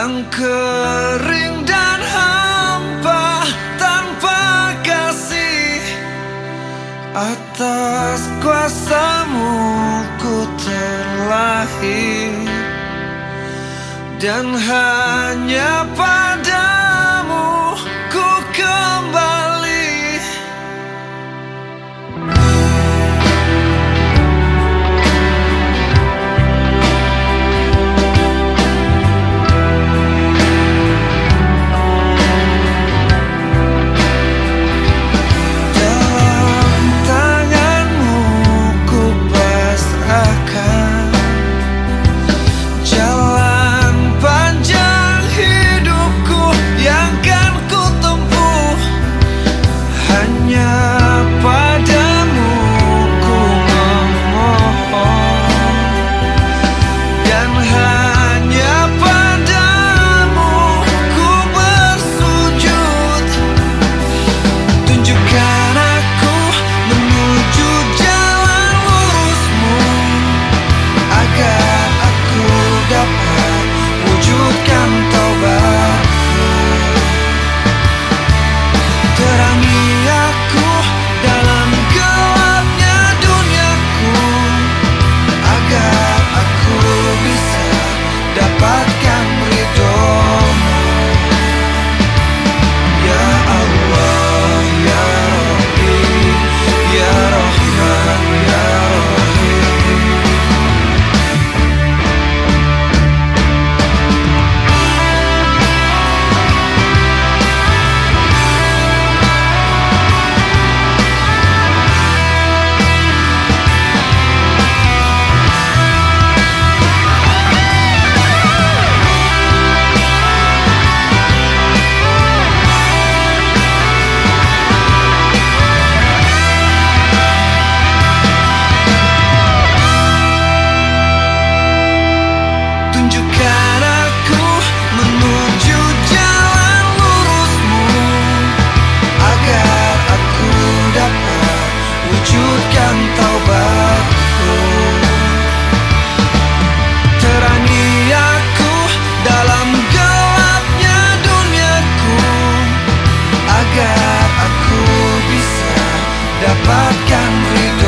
yang kering dan hampa tanpa kasih atas kuasamu ku terlahir dan hanya pada wujudkan taubatku. Terangi aku dalam gelapnya duniaku Agar aku bisa dapatkan ridho